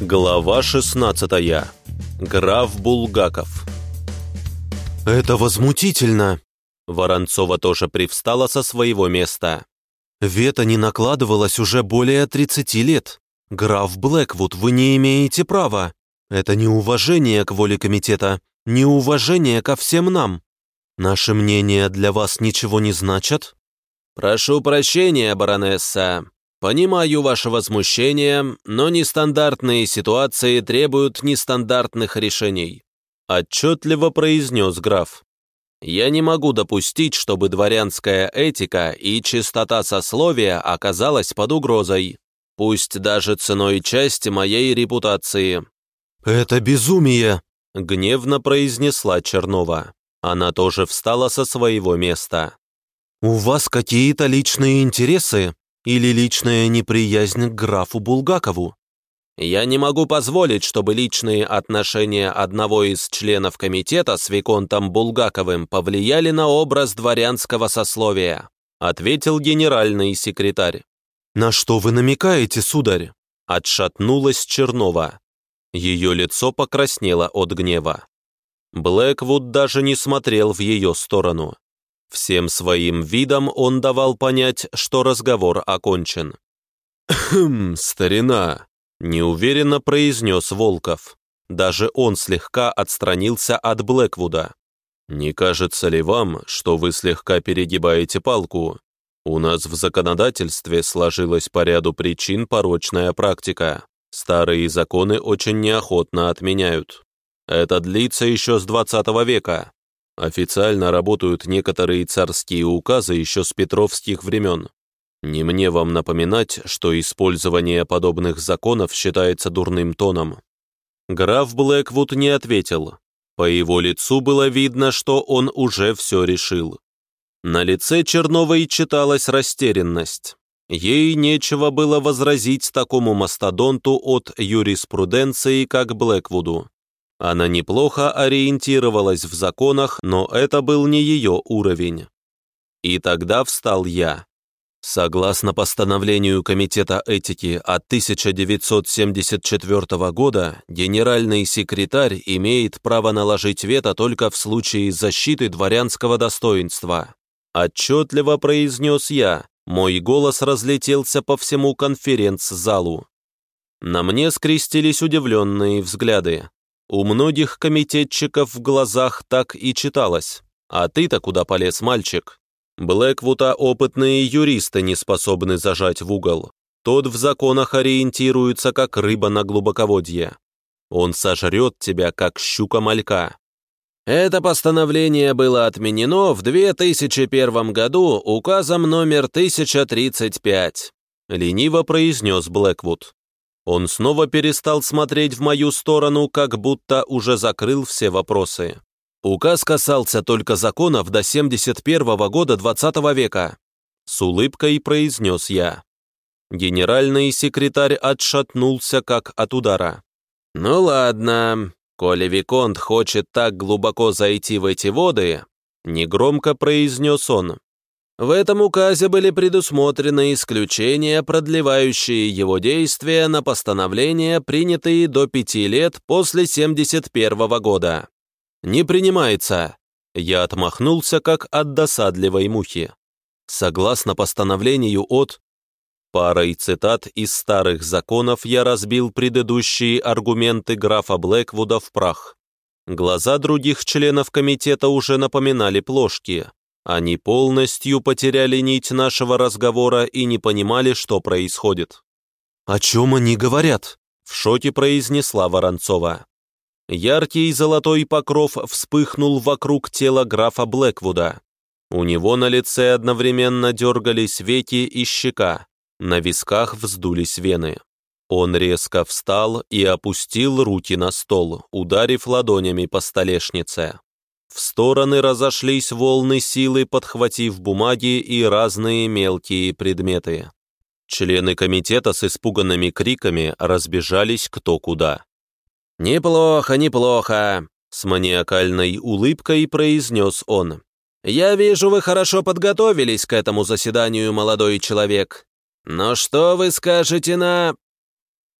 Глава 16. Граф Булгаков. «Это возмутительно!» Воронцова тоже привстала со своего места. «Вето не накладывалось уже более 30 лет. Граф Блэквуд, вы не имеете права. Это неуважение к воле комитета, неуважение ко всем нам. Наши мнения для вас ничего не значат?» «Прошу прощения, баронесса», Понимаю ваше возмущение, но нестандартные ситуации требуют нестандартных решений. Отчетливо произнес граф. Я не могу допустить, чтобы дворянская этика и чистота сословия оказалась под угрозой, пусть даже ценой части моей репутации. «Это безумие!» — гневно произнесла Чернова. Она тоже встала со своего места. «У вас какие-то личные интересы?» Или личная неприязнь к графу Булгакову? Я не могу позволить, чтобы личные отношения одного из членов комитета с Виконтом Булгаковым повлияли на образ дворянского сословия, ответил генеральный секретарь. «На что вы намекаете, сударь?» Отшатнулась Чернова. Ее лицо покраснело от гнева. Блэквуд даже не смотрел в ее сторону. Всем своим видом он давал понять, что разговор окончен. «Хм, старина!» — неуверенно произнес Волков. Даже он слегка отстранился от Блэквуда. «Не кажется ли вам, что вы слегка перегибаете палку? У нас в законодательстве сложилась по ряду причин порочная практика. Старые законы очень неохотно отменяют. Это длится еще с 20 века. Официально работают некоторые царские указы еще с петровских времен. Не мне вам напоминать, что использование подобных законов считается дурным тоном. Граф Блэквуд не ответил. По его лицу было видно, что он уже все решил. На лице Черновой читалась растерянность. Ей нечего было возразить такому мастодонту от юриспруденции, как Блэквуду. Она неплохо ориентировалась в законах, но это был не ее уровень. И тогда встал я. Согласно постановлению Комитета этики от 1974 года, генеральный секретарь имеет право наложить вето только в случае защиты дворянского достоинства. Отчетливо произнес я, мой голос разлетелся по всему конференц-залу. На мне скрестились удивленные взгляды. У многих комитетчиков в глазах так и читалось. «А ты-то куда полез, мальчик?» Блэквута опытные юристы не способны зажать в угол. Тот в законах ориентируется, как рыба на глубоководье. Он сожрет тебя, как щука-малька. Это постановление было отменено в 2001 году указом номер 1035, лениво произнес Блэквуд. Он снова перестал смотреть в мою сторону, как будто уже закрыл все вопросы. Указ касался только законов до 71 -го года 20 -го века. С улыбкой произнес я. Генеральный секретарь отшатнулся, как от удара. «Ну ладно, коли Виконт хочет так глубоко зайти в эти воды», негромко произнес он, в этом указе были предусмотрены исключения, продлевающие его действия на постановления, принятые до пяти лет после 71 -го года. «Не принимается!» Я отмахнулся, как от досадливой мухи. Согласно постановлению от... Парой цитат из старых законов я разбил предыдущие аргументы графа Блэквуда в прах. Глаза других членов комитета уже напоминали плошки. Они полностью потеряли нить нашего разговора и не понимали, что происходит. «О чем они говорят?» — в шоке произнесла Воронцова. Яркий золотой покров вспыхнул вокруг тела графа Блэквуда. У него на лице одновременно дергались веки и щека, на висках вздулись вены. Он резко встал и опустил руки на стол, ударив ладонями по столешнице. В стороны разошлись волны силы, подхватив бумаги и разные мелкие предметы. Члены комитета с испуганными криками разбежались кто куда. «Неплохо, неплохо», — с маниакальной улыбкой произнес он. «Я вижу, вы хорошо подготовились к этому заседанию, молодой человек. Но что вы скажете на...»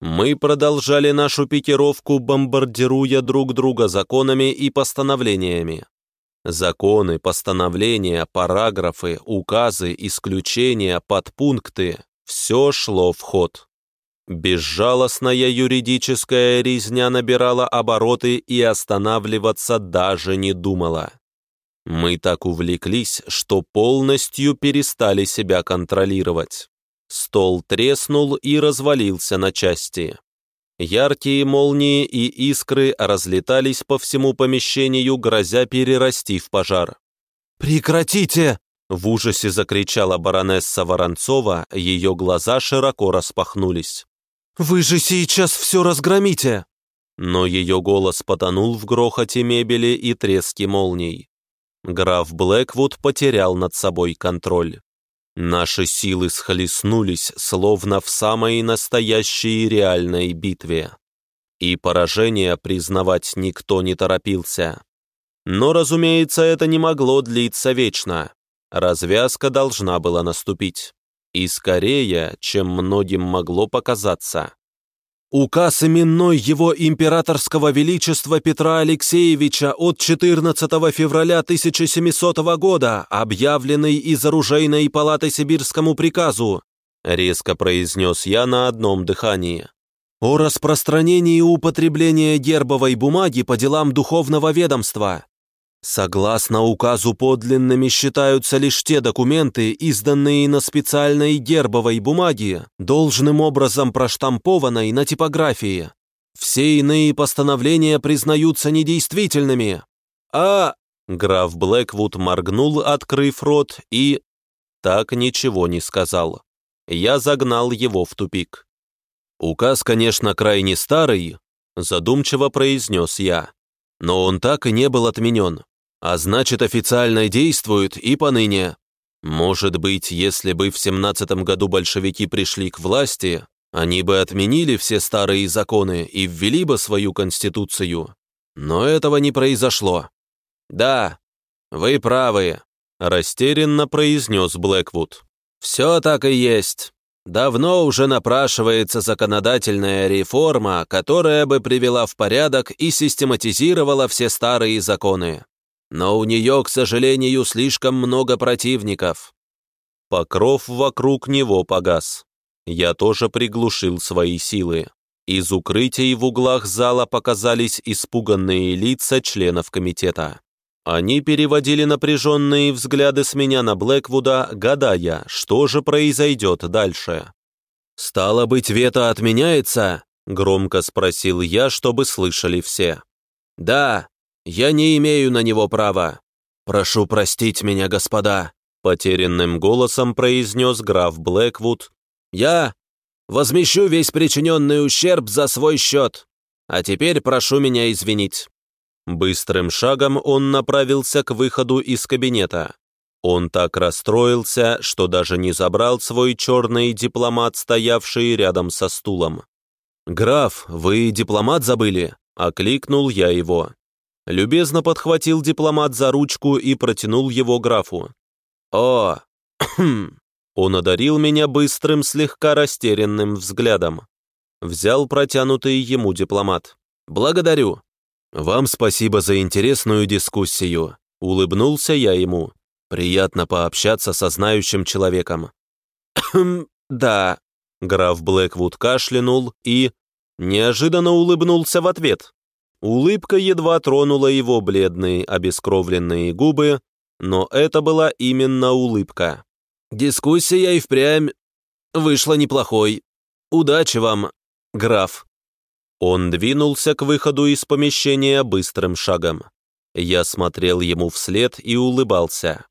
Мы продолжали нашу пикировку, бомбардируя друг друга законами и постановлениями. Законы, постановления, параграфы, указы, исключения, подпункты – все шло в ход. Безжалостная юридическая резня набирала обороты и останавливаться даже не думала. Мы так увлеклись, что полностью перестали себя контролировать. Стол треснул и развалился на части. Яркие молнии и искры разлетались по всему помещению, грозя перерасти в пожар. «Прекратите!» — в ужасе закричала баронесса Воронцова, ее глаза широко распахнулись. «Вы же сейчас все разгромите!» Но ее голос потонул в грохоте мебели и треске молний. Граф Блэквуд потерял над собой контроль. Наши силы схлестнулись, словно в самой настоящей реальной битве. И поражение признавать никто не торопился. Но, разумеется, это не могло длиться вечно. Развязка должна была наступить. И скорее, чем многим могло показаться. Указ именной его императорского величества Петра Алексеевича от 14 февраля 1700 года, объявленный из оружейной палаты Сибирскому приказу, резко произнес я на одном дыхании, о распространении и употреблении гербовой бумаги по делам духовного ведомства. Согласно указу подлинными считаются лишь те документы, изданные на специальной гербовой бумаге, должным образом проштампованной на типографии. Все иные постановления признаются недействительными. А... Граф Блэквуд моргнул, открыв рот, и... Так ничего не сказал. Я загнал его в тупик. «Указ, конечно, крайне старый», задумчиво произнес я. Но он так и не был отменен а значит официально действует и поныне. Может быть, если бы в семнадцатом году большевики пришли к власти, они бы отменили все старые законы и ввели бы свою конституцию. Но этого не произошло. «Да, вы правы», — растерянно произнес Блэквуд. «Все так и есть. Давно уже напрашивается законодательная реформа, которая бы привела в порядок и систематизировала все старые законы но у нее, к сожалению, слишком много противников. Покров вокруг него погас. Я тоже приглушил свои силы. Из укрытий в углах зала показались испуганные лица членов комитета. Они переводили напряженные взгляды с меня на Блэквуда, гадая, что же произойдет дальше. «Стало быть, вето отменяется?» — громко спросил я, чтобы слышали все. «Да, я не имею на него права. Прошу простить меня, господа», — потерянным голосом произнес граф Блэквуд. «Я возмещу весь причиненный ущерб за свой счет, а теперь прошу меня извинить». Быстрым шагом он направился к выходу из кабинета. Он так расстроился, что даже не забрал свой черный дипломат, стоявший рядом со стулом. «Граф, вы дипломат забыли?» — окликнул я его. Любезно подхватил дипломат за ручку и протянул его графу. «О!» Он одарил меня быстрым, слегка растерянным взглядом. Взял протянутый ему дипломат. «Благодарю. Вам спасибо за интересную дискуссию», — улыбнулся я ему. «Приятно пообщаться со знающим человеком». «Да», — граф Блэквуд кашлянул и... неожиданно улыбнулся в ответ. Улыбка едва тронула его бледные, обескровленные губы, но это была именно улыбка. «Дискуссия и впрямь вышла неплохой. Удачи вам, граф». Он двинулся к выходу из помещения быстрым шагом. Я смотрел ему вслед и улыбался.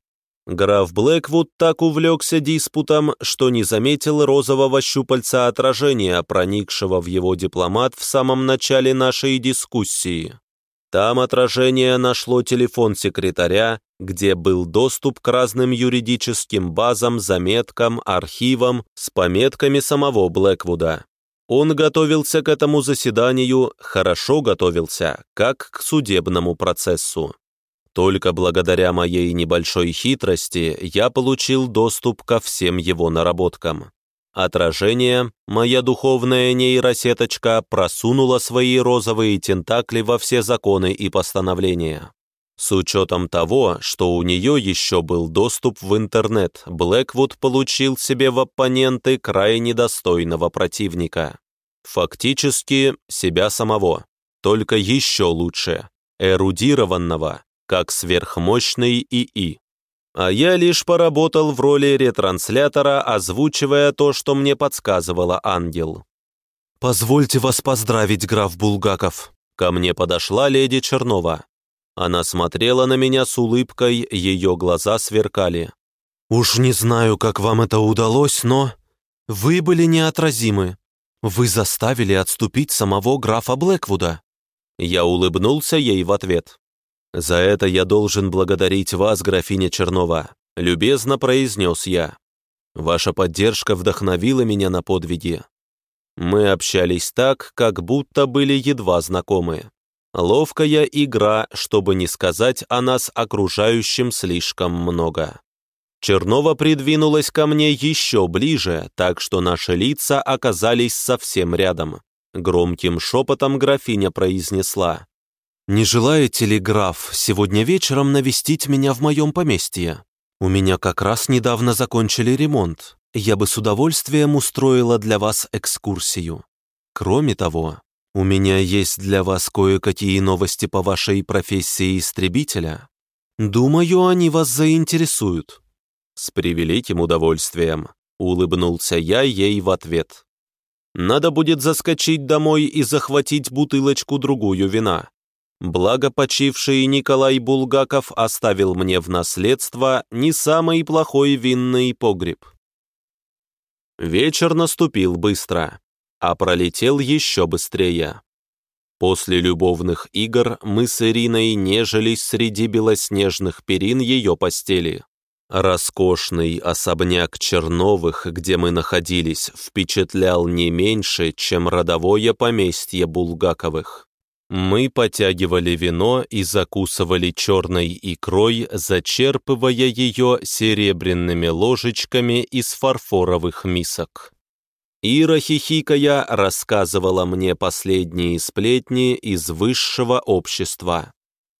Граф Блэквуд так увлекся диспутом, что не заметил розового щупальца отражения, проникшего в его дипломат в самом начале нашей дискуссии. Там отражение нашло телефон секретаря, где был доступ к разным юридическим базам, заметкам, архивам с пометками самого Блэквуда. Он готовился к этому заседанию, хорошо готовился, как к судебному процессу. Только благодаря моей небольшой хитрости я получил доступ ко всем его наработкам. Отражение, моя духовная нейросеточка, просунула свои розовые тентакли во все законы и постановления. С учетом того, что у нее еще был доступ в интернет, Блэквуд получил себе в оппоненты крайне достойного противника. Фактически, себя самого, только еще лучше, эрудированного, как сверхмощный ИИ. А я лишь поработал в роли ретранслятора, озвучивая то, что мне подсказывала ангел. «Позвольте вас поздравить, граф Булгаков», Ко мне подошла леди Чернова. Она смотрела на меня с улыбкой, ее глаза сверкали. «Уж не знаю, как вам это удалось, но вы были неотразимы. Вы заставили отступить самого графа Блэквуда». Я улыбнулся ей в ответ. «За это я должен благодарить вас, графиня Чернова», — любезно произнес я. «Ваша поддержка вдохновила меня на подвиги». Мы общались так, как будто были едва знакомы. Ловкая игра, чтобы не сказать о нас окружающим слишком много. Чернова придвинулась ко мне еще ближе, так что наши лица оказались совсем рядом. Громким шепотом графиня произнесла. «Не желаете ли, граф, сегодня вечером навестить меня в моем поместье? У меня как раз недавно закончили ремонт. Я бы с удовольствием устроила для вас экскурсию. Кроме того, у меня есть для вас кое-какие новости по вашей профессии истребителя. Думаю, они вас заинтересуют». «С превеликим удовольствием», — улыбнулся я ей в ответ. «Надо будет заскочить домой и захватить бутылочку-другую вина. Благо почивший Николай Булгаков оставил мне в наследство не самый плохой винный погреб. Вечер наступил быстро, а пролетел еще быстрее. После любовных игр мы с Ириной нежились среди белоснежных перин ее постели. Роскошный особняк Черновых, где мы находились, впечатлял не меньше, чем родовое поместье Булгаковых. Мы потягивали вино и закусывали черной икрой, зачерпывая ее серебряными ложечками из фарфоровых мисок. Ира, хихикая, рассказывала мне последние сплетни из высшего общества.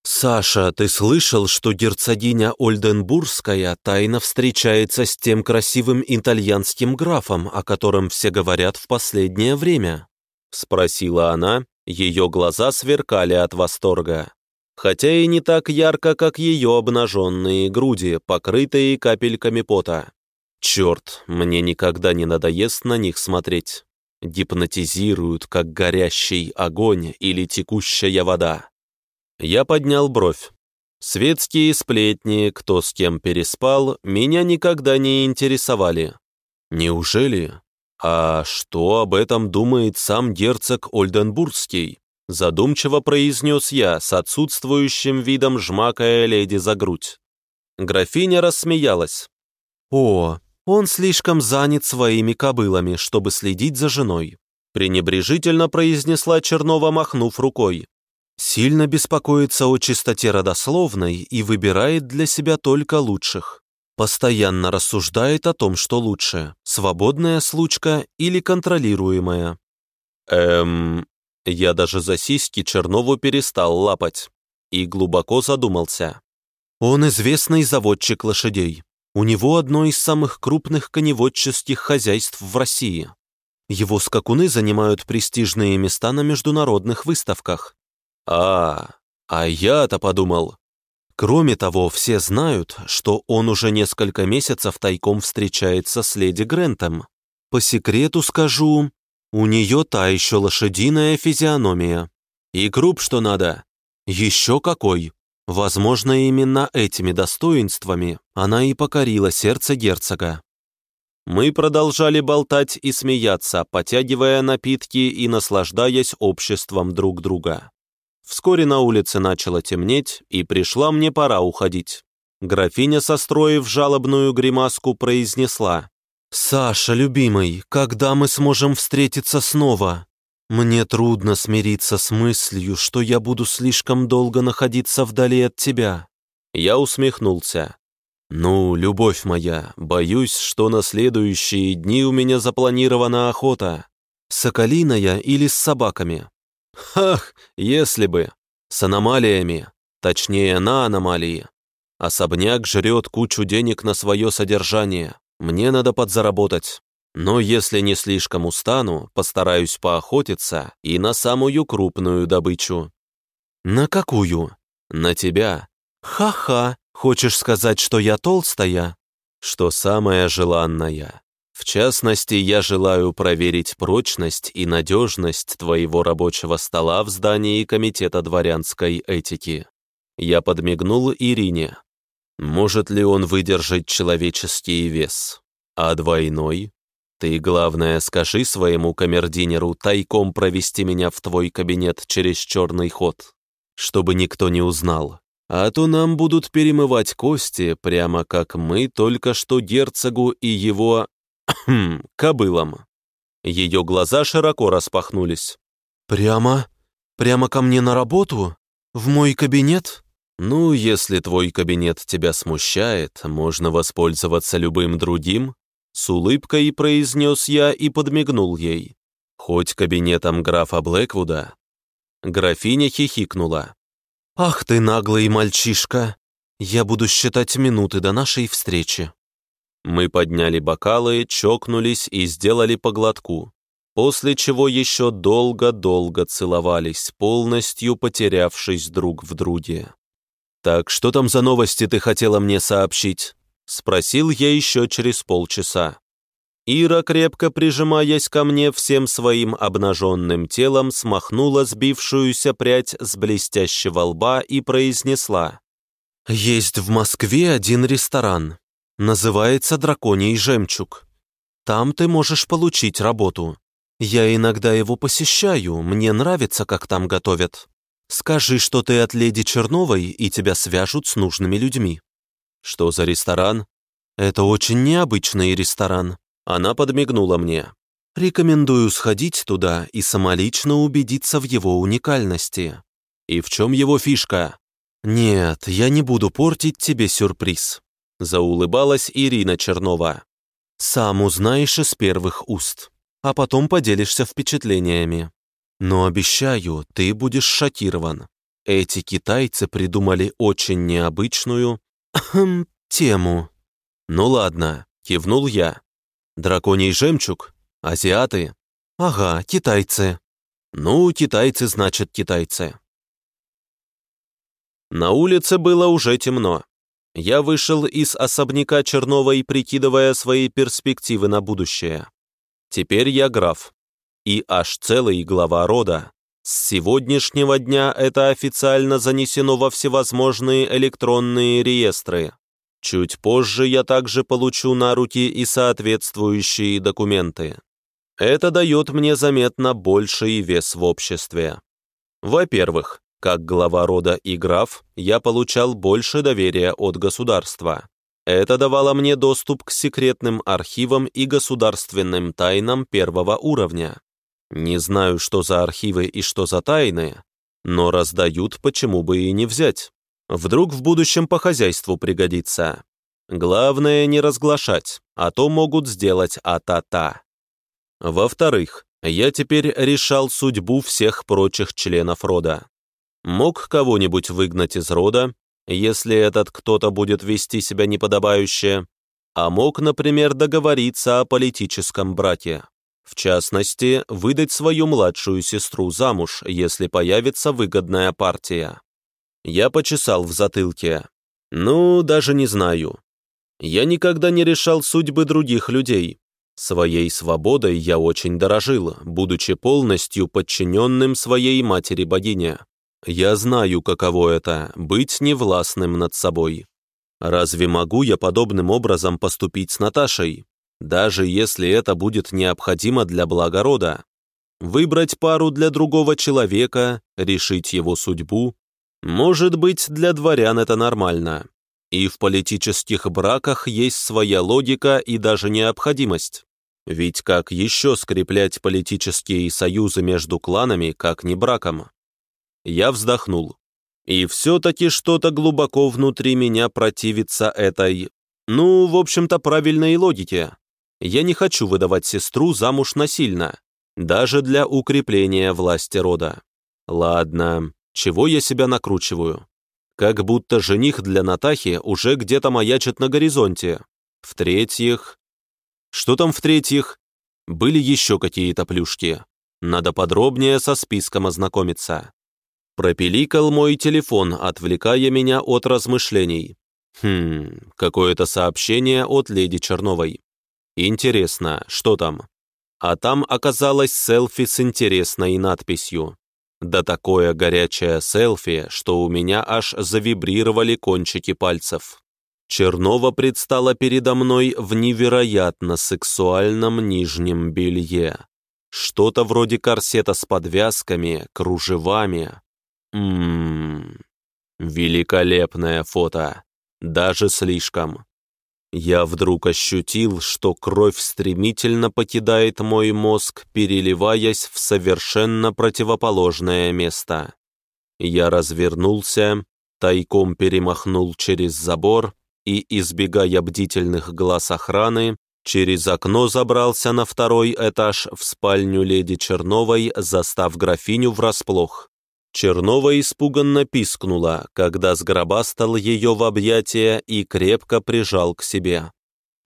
«Саша, ты слышал, что герцогиня Ольденбургская тайно встречается с тем красивым итальянским графом, о котором все говорят в последнее время?» — спросила она, ее глаза сверкали от восторга. Хотя и не так ярко, как ее обнаженные груди, покрытые капельками пота. Черт, мне никогда не надоест на них смотреть. Гипнотизируют, как горящий огонь или текущая вода. Я поднял бровь. Светские сплетни, кто с кем переспал, меня никогда не интересовали. Неужели «А что об этом думает сам герцог Ольденбургский?» Задумчиво произнес я, с отсутствующим видом жмакая леди за грудь. Графиня рассмеялась. «О, он слишком занят своими кобылами, чтобы следить за женой», пренебрежительно произнесла Чернова, махнув рукой. «Сильно беспокоится о чистоте родословной и выбирает для себя только лучших. Постоянно рассуждает о том, что лучше, свободная случка или контролируемая. Эм... Я даже за сиськи Чернову перестал лапать и глубоко задумался. Он известный заводчик лошадей. У него одно из самых крупных коневодческих хозяйств в России. Его скакуны занимают престижные места на международных выставках. А, а я-то подумал, Кроме того, все знают, что он уже несколько месяцев тайком встречается с леди Грентом. По секрету скажу, у нее та еще лошадиная физиономия. И круп, что надо. Еще какой. Возможно, именно этими достоинствами она и покорила сердце герцога. Мы продолжали болтать и смеяться, потягивая напитки и наслаждаясь обществом друг друга. Вскоре на улице начало темнеть, и пришла мне пора уходить. Графиня, состроив жалобную гримаску, произнесла. «Саша, любимый, когда мы сможем встретиться снова? Мне трудно смириться с мыслью, что я буду слишком долго находиться вдали от тебя». Я усмехнулся. «Ну, любовь моя, боюсь, что на следующие дни у меня запланирована охота. Соколиная или с собаками?» «Ах, если бы! С аномалиями, точнее, на аномалии. Особняк жрет кучу денег на свое содержание. Мне надо подзаработать. Но если не слишком устану, постараюсь поохотиться и на самую крупную добычу». «На какую?» «На тебя». «Ха-ха!» Хочешь сказать, что я толстая? Что самая желанная. В частности, я желаю проверить прочность и надежность твоего рабочего стола в здании Комитета дворянской этики. Я подмигнул Ирине. Может ли он выдержать человеческий вес? А двойной? Ты, главное, скажи своему камердинеру тайком провести меня в твой кабинет через черный ход, чтобы никто не узнал а то нам будут перемывать кости, прямо как мы только что герцогу и его... кобылам». Ее глаза широко распахнулись. «Прямо? Прямо ко мне на работу? В мой кабинет?» «Ну, если твой кабинет тебя смущает, можно воспользоваться любым другим», с улыбкой произнес я и подмигнул ей. «Хоть кабинетом графа Блэквуда». Графиня хихикнула. «Ах ты наглый мальчишка! Я буду считать минуты до нашей встречи». Мы подняли бокалы, чокнулись и сделали по глотку, после чего еще долго-долго целовались, полностью потерявшись друг в друге. «Так что там за новости ты хотела мне сообщить?» — спросил я еще через полчаса. Ира, крепко прижимаясь ко мне всем своим обнаженным телом, смахнула сбившуюся прядь с блестящего лба и произнесла. «Есть в Москве один ресторан. Называется «Драконий жемчуг». Там ты можешь получить работу. Я иногда его посещаю, мне нравится, как там готовят. Скажи, что ты от леди Черновой, и тебя свяжут с нужными людьми». «Что за ресторан?» «Это очень необычный ресторан. Она подмигнула мне. «Рекомендую сходить туда и самолично убедиться в его уникальности. И в чем его фишка?» «Нет, я не буду портить тебе сюрприз», — заулыбалась Ирина Чернова. «Сам узнаешь из первых уст, а потом поделишься впечатлениями. Но обещаю, ты будешь шокирован. Эти китайцы придумали очень необычную тему». «Ну ладно», — кивнул я. Драконий жемчуг? Азиаты? Ага, китайцы. Ну, китайцы значит китайцы. На улице было уже темно. Я вышел из особняка Черновой, прикидывая свои перспективы на будущее. Теперь я граф. И аж целый глава рода. С сегодняшнего дня это официально занесено во всевозможные электронные реестры. Чуть позже я также получу на руки и соответствующие документы. Это дает мне заметно больший вес в обществе. Во-первых, как глава рода и граф, я получал больше доверия от государства. Это давало мне доступ к секретным архивам и государственным тайнам первого уровня. Не знаю, что за архивы и что за тайны, но раздают, почему бы и не взять. Вдруг в будущем по хозяйству пригодится. Главное не разглашать, а то могут сделать а-та-та. Во-вторых, я теперь решал судьбу всех прочих членов рода. Мог кого-нибудь выгнать из рода, если этот кто-то будет вести себя неподобающе, а мог, например, договориться о политическом браке. В частности, выдать свою младшую сестру замуж, если появится выгодная партия. Я почесал в затылке. Ну, даже не знаю. Я никогда не решал судьбы других людей. Своей свободой я очень дорожил, будучи полностью подчиненным своей матери-богине. Я знаю, каково это — быть невластным над собой. Разве могу я подобным образом поступить с Наташей? Даже если это будет необходимо для блага. Выбрать пару для другого человека, решить его судьбу, может быть, для дворян это нормально. И в политических браках есть своя логика и даже необходимость. Ведь как еще скреплять политические союзы между кланами, как не браком? Я вздохнул. И все-таки что-то глубоко внутри меня противится этой Ну, в общем-то, правильной логике. Я не хочу выдавать сестру замуж насильно, даже для укрепления власти рода. Ладно, чего я себя накручиваю? Как будто жених для Натахи уже где-то маячит на горизонте. В-третьих... Что там в-третьих? Были еще какие-то плюшки. Надо подробнее со списком ознакомиться. Пропиликал мой телефон, отвлекая меня от размышлений. Хм, какое-то сообщение от леди Черновой. Интересно, что там? А там оказалось селфи с интересной надписью. Да такое горячее селфи, что у меня аж завибрировали кончики пальцев. Чернова предстала передо мной в невероятно сексуальном нижнем белье. Что-то вроде корсета с подвязками, кружевами. Ммм, великолепное фото. Даже слишком. Я вдруг ощутил, что кровь стремительно покидает мой мозг, переливаясь в совершенно противоположное место. Я развернулся, тайком перемахнул через забор и, избегая бдительных глаз охраны, через окно забрался на второй этаж в спальню леди Черновой, застав графиню врасплох. Чернова испуганно пискнула, когда сгробастал ее в объятия и крепко прижал к себе.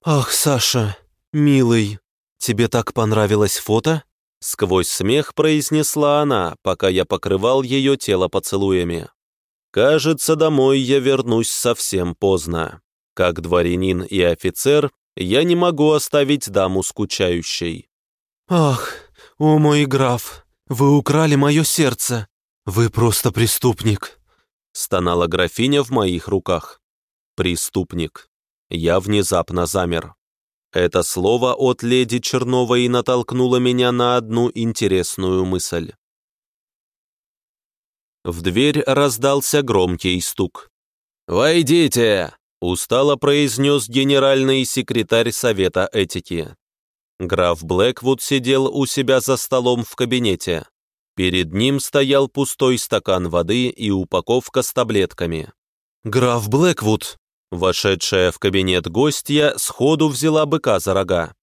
«Ах, Саша, милый, тебе так понравилось фото?» Сквозь смех произнесла она, пока я покрывал ее тело поцелуями. «Кажется, домой я вернусь совсем поздно. Как дворянин и офицер, я не могу оставить даму скучающей». «Ах, о мой граф, вы украли мое сердце!» «Вы просто преступник!» — стонала графиня в моих руках. «Преступник». Я внезапно замер. Это слово от леди Черновой натолкнуло меня на одну интересную мысль. В дверь раздался громкий стук. «Войдите!» — устало произнес генеральный секретарь Совета этики. Граф Блэквуд сидел у себя за столом в кабинете. Перед ним стоял пустой стакан воды и упаковка с таблетками. «Граф Блэквуд!» Вошедшая в кабинет гостья сходу взяла быка за рога.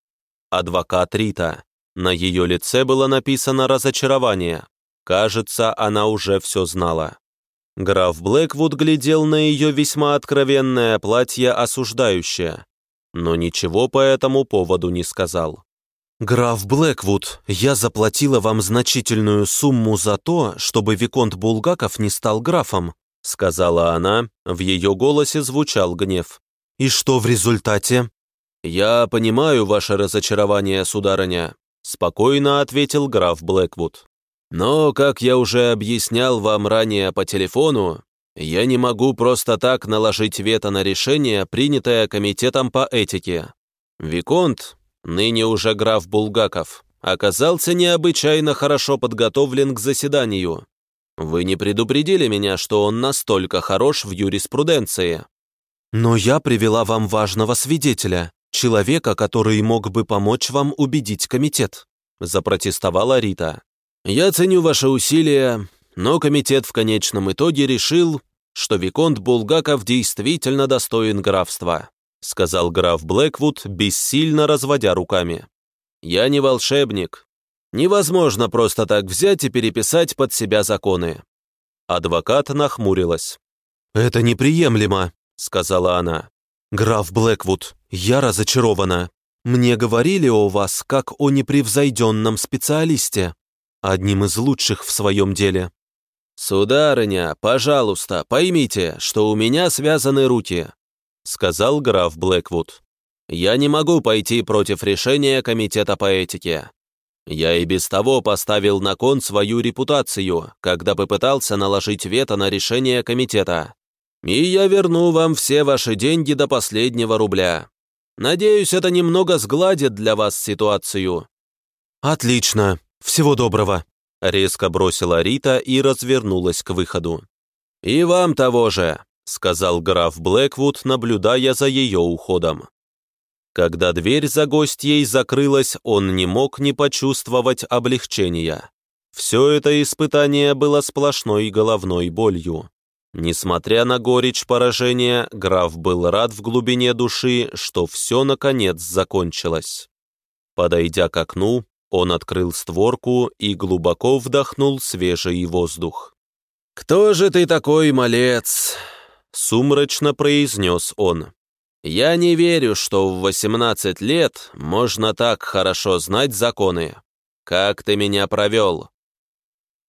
Адвокат Рита. На ее лице было написано разочарование. Кажется, она уже все знала. Граф Блэквуд глядел на ее весьма откровенное платье осуждающее, но ничего по этому поводу не сказал. «Граф Блэквуд, я заплатила вам значительную сумму за то, чтобы Виконт Булгаков не стал графом», сказала она, в ее голосе звучал гнев. «И что в результате?» «Я понимаю ваше разочарование, сударыня», спокойно ответил граф Блэквуд. «Но, как я уже объяснял вам ранее по телефону, я не могу просто так наложить вето на решение, принятое комитетом по этике. Виконт ныне уже граф Булгаков, оказался необычайно хорошо подготовлен к заседанию. Вы не предупредили меня, что он настолько хорош в юриспруденции. Но я привела вам важного свидетеля, человека, который мог бы помочь вам убедить комитет», запротестовала Рита. «Я ценю ваши усилия, но комитет в конечном итоге решил, что Виконт Булгаков действительно достоин графства сказал граф Блэквуд, бессильно разводя руками. «Я не волшебник. Невозможно просто так взять и переписать под себя законы». Адвокат нахмурилась. «Это неприемлемо», — сказала она. «Граф Блэквуд, я разочарована. Мне говорили о вас как о непревзойденном специалисте, одним из лучших в своем деле». «Сударыня, пожалуйста, поймите, что у меня связаны руки. — сказал граф Блэквуд. «Я не могу пойти против решения комитета по этике. Я и без того поставил на кон свою репутацию, когда попытался наложить вето на решение комитета. И я верну вам все ваши деньги до последнего рубля. Надеюсь, это немного сгладит для вас ситуацию». «Отлично. Всего доброго», — резко бросила Рита и развернулась к выходу. «И вам того же», сказал граф Блэквуд, наблюдая за ее уходом. Когда дверь за гостьей закрылась, он не мог не почувствовать облегчения. Все это испытание было сплошной головной болью. Несмотря на горечь поражения, граф был рад в глубине души, что все наконец закончилось. Подойдя к окну, он открыл створку и глубоко вдохнул свежий воздух. «Кто же ты такой, малец?» — сумрачно произнес он. «Я не верю, что в 18 лет можно так хорошо знать законы. Как ты меня провел?